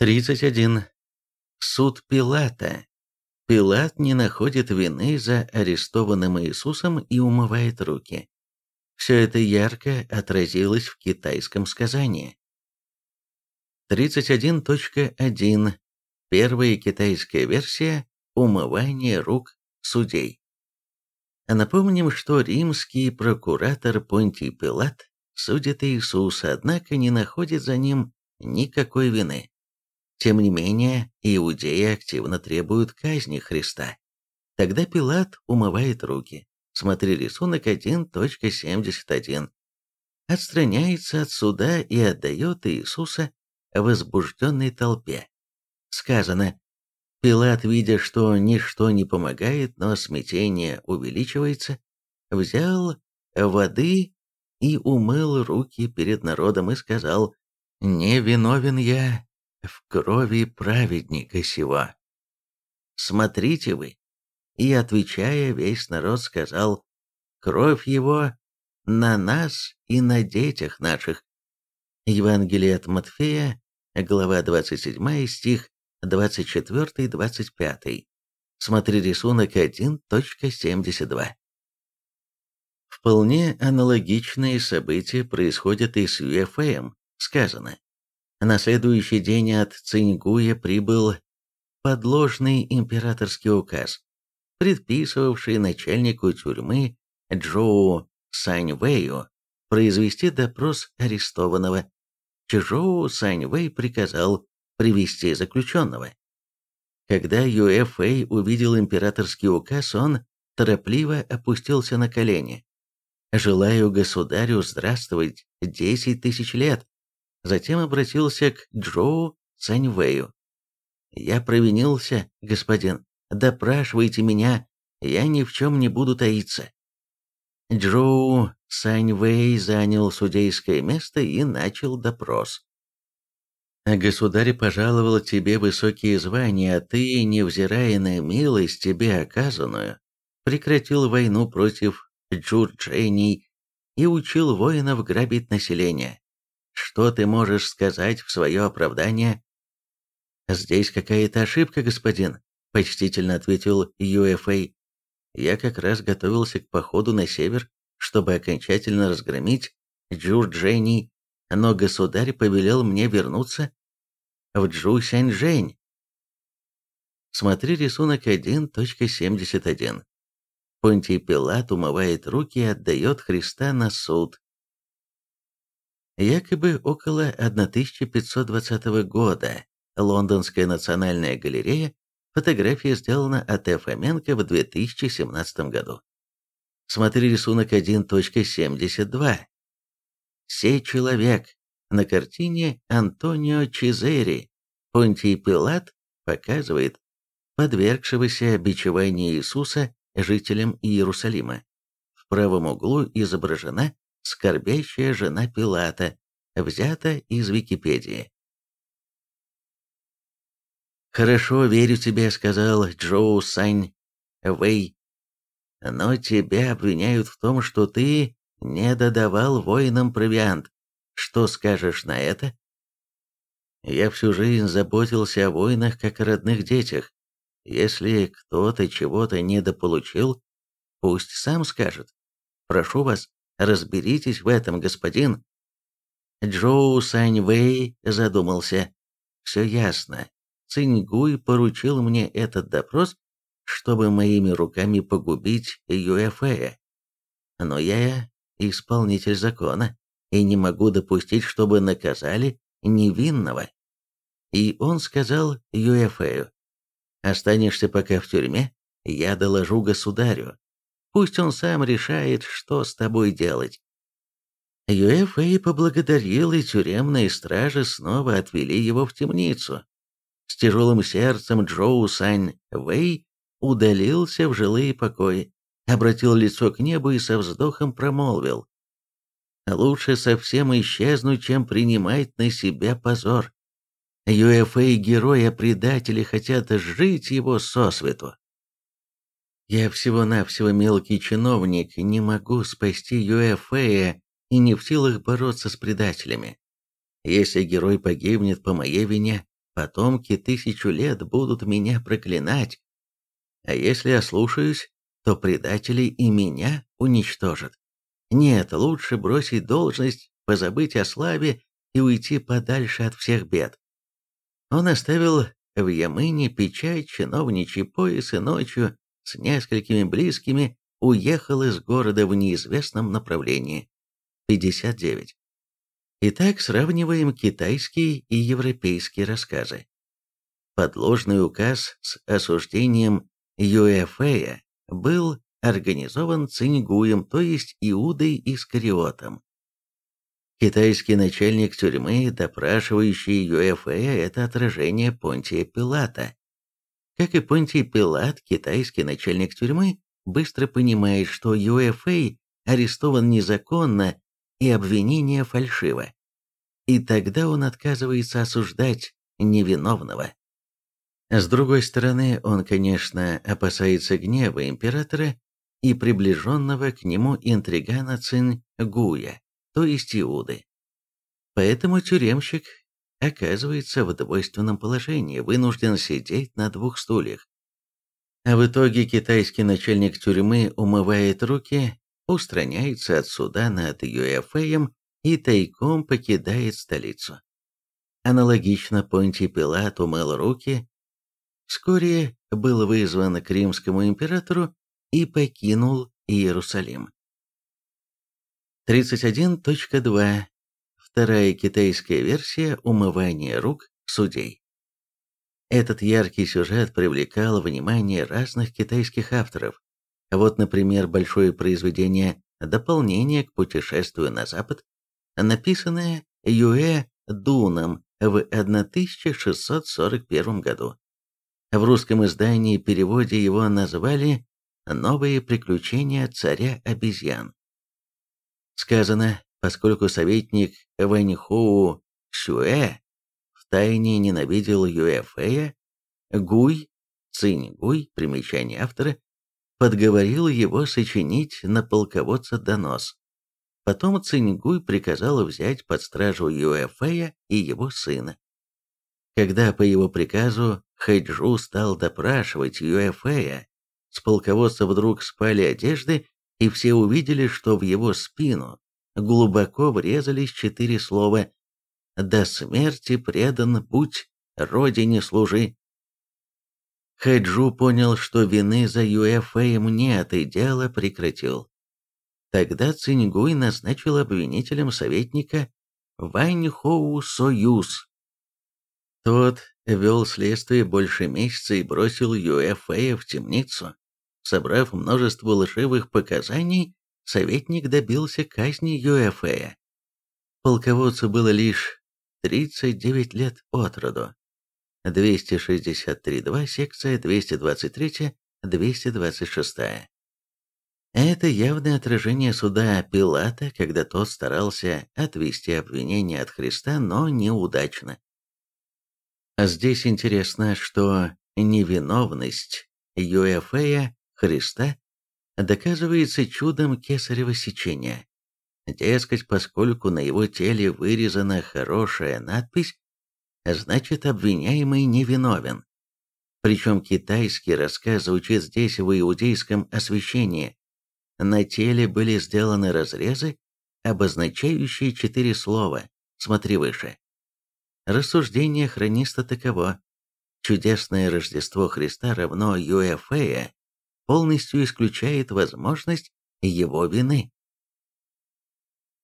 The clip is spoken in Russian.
31. Суд Пилата. Пилат не находит вины за арестованным Иисусом и умывает руки. Все это ярко отразилось в китайском сказании. 31.1. Первая китайская версия «Умывание рук судей». Напомним, что римский прокуратор Понтий Пилат судит Иисуса, однако не находит за ним никакой вины. Тем не менее, иудеи активно требуют казни Христа. Тогда Пилат умывает руки. Смотри рисунок 1.71. Отстраняется от суда и отдает Иисуса возбужденной толпе. Сказано, Пилат, видя, что ничто не помогает, но смятение увеличивается, взял воды и умыл руки перед народом и сказал, «Не виновен я в крови праведника сего. Смотрите вы!» И, отвечая, весь народ сказал, «Кровь его на нас и на детях наших». Евангелие от Матфея, глава 27, стих 24-25. Смотри рисунок 1.72. Вполне аналогичные события происходят и с ЮФМ, сказано. На следующий день от Цингуя прибыл подложный императорский указ, предписывавший начальнику тюрьмы Джоу Саньвэю произвести допрос арестованного. Чжоу Саньвэй приказал привести заключенного. Когда Юэфэй увидел императорский указ, он торопливо опустился на колени. «Желаю государю здравствовать десять тысяч лет, Затем обратился к Джоу Саньвэю. «Я провинился, господин. Допрашивайте меня, я ни в чем не буду таиться». Джоу Саньвэй занял судейское место и начал допрос. «Государь пожаловал тебе высокие звания, а ты, невзирая на милость тебе оказанную, прекратил войну против джурджений и учил воинов грабить население. Что ты можешь сказать в свое оправдание?» «Здесь какая-то ошибка, господин», — почтительно ответил UFA. «Я как раз готовился к походу на север, чтобы окончательно разгромить Джурджени, но государь повелел мне вернуться в Джу-Сяньчжэнь». Смотри рисунок 1.71. Понтий Пилат умывает руки и отдает Христа на суд. Якобы около 1520 года Лондонская национальная галерея, фотография сделана от Фоменко в 2017 году. Смотри рисунок 1.72. «Сей человек» на картине Антонио Чизери. Понтий Пилат показывает подвергшегося бичеванию Иисуса жителям Иерусалима. В правом углу изображена «Скорбящая жена Пилата», взято из Википедии. «Хорошо, верю тебе», — сказал Джоу Сань Вэй. «Но тебя обвиняют в том, что ты не додавал воинам провиант. Что скажешь на это?» «Я всю жизнь заботился о воинах, как о родных детях. Если кто-то чего-то недополучил, пусть сам скажет. Прошу вас, Разберитесь в этом, господин». Джоу Саньвэй задумался. «Все ясно. Циньгуй поручил мне этот допрос, чтобы моими руками погубить Юэфэя. Но я исполнитель закона и не могу допустить, чтобы наказали невинного». И он сказал Юэфэю, «Останешься пока в тюрьме, я доложу государю, Пусть он сам решает, что с тобой делать. Юэфэй поблагодарил, и тюремные стражи снова отвели его в темницу. С тяжелым сердцем Джоу Сань Вэй удалился в жилые покои, обратил лицо к небу и со вздохом промолвил. «Лучше совсем исчезнуть, чем принимать на себя позор. Юэфэй герой, а предатели хотят жить его сосвету. Я всего-навсего мелкий чиновник, не могу спасти Юэфея и не в силах бороться с предателями. Если герой погибнет по моей вине, потомки тысячу лет будут меня проклинать. А если ослушаюсь, то предатели и меня уничтожат. Нет, лучше бросить должность, позабыть о славе и уйти подальше от всех бед. Он оставил в Ямыне печать, чиновничий пояс и ночью с несколькими близкими уехал из города в неизвестном направлении. 59. Итак, сравниваем китайские и европейские рассказы. Подложный указ с осуждением Юэфэя был организован Цингуем, то есть Иудой Искариотом. Китайский начальник тюрьмы, допрашивающий Юэфэя, это отражение Понтия Пилата. Как и Понтий Пилат, китайский начальник тюрьмы быстро понимает, что Юэфэй арестован незаконно и обвинение фальшиво. И тогда он отказывается осуждать невиновного. С другой стороны, он, конечно, опасается гнева императора и приближенного к нему интригана Цин Гуя то есть Иуды. Поэтому тюремщик оказывается в двойственном положении, вынужден сидеть на двух стульях. А в итоге китайский начальник тюрьмы умывает руки, устраняется от суда над Юэфеем и тайком покидает столицу. Аналогично Понтий Пилат умыл руки, вскоре был вызван к римскому императору и покинул Иерусалим. 31.2. Вторая китайская версия умывания рук судей. Этот яркий сюжет привлекал внимание разных китайских авторов. Вот, например, большое произведение «Дополнение к путешествию на Запад», написанное Юэ Дуном в 1641 году. В русском издании переводе его назвали «Новые приключения царя обезьян». Сказано, поскольку советник Вэньхоу Сюэ втайне ненавидел Юэфэя, Гуй, Цинь Гуй, примечание автора, подговорил его сочинить на полководца донос. Потом Циньгуй приказал взять под стражу Юэфэя и его сына. Когда по его приказу Хэджу стал допрашивать Юэфэя, с полководца вдруг спали одежды и все увидели, что в его спину глубоко врезались четыре слова «До смерти предан будь, родине служи». Хайджу понял, что вины за Юэфэем нет, и дело прекратил. Тогда Циньгуй назначил обвинителем советника Ваньхоу Союз. Тот вел следствие больше месяца и бросил Юэфэя в темницу. Собрав множество лживых показаний, советник добился казни Юэфэя. Полководцу было лишь 39 лет от роду. 263.2, секция 223-226. Это явное отражение суда Пилата, когда тот старался отвести обвинение от Христа, но неудачно. А здесь интересно, что невиновность Юэфея Христа доказывается чудом кесарево сечения. Дескать, поскольку на его теле вырезана хорошая надпись, значит обвиняемый невиновен. Причем китайский рассказ звучит здесь в иудейском освящении. На теле были сделаны разрезы, обозначающие четыре слова, смотри выше. Рассуждение хрониста таково. Чудесное Рождество Христа равно Юэфея полностью исключает возможность его вины.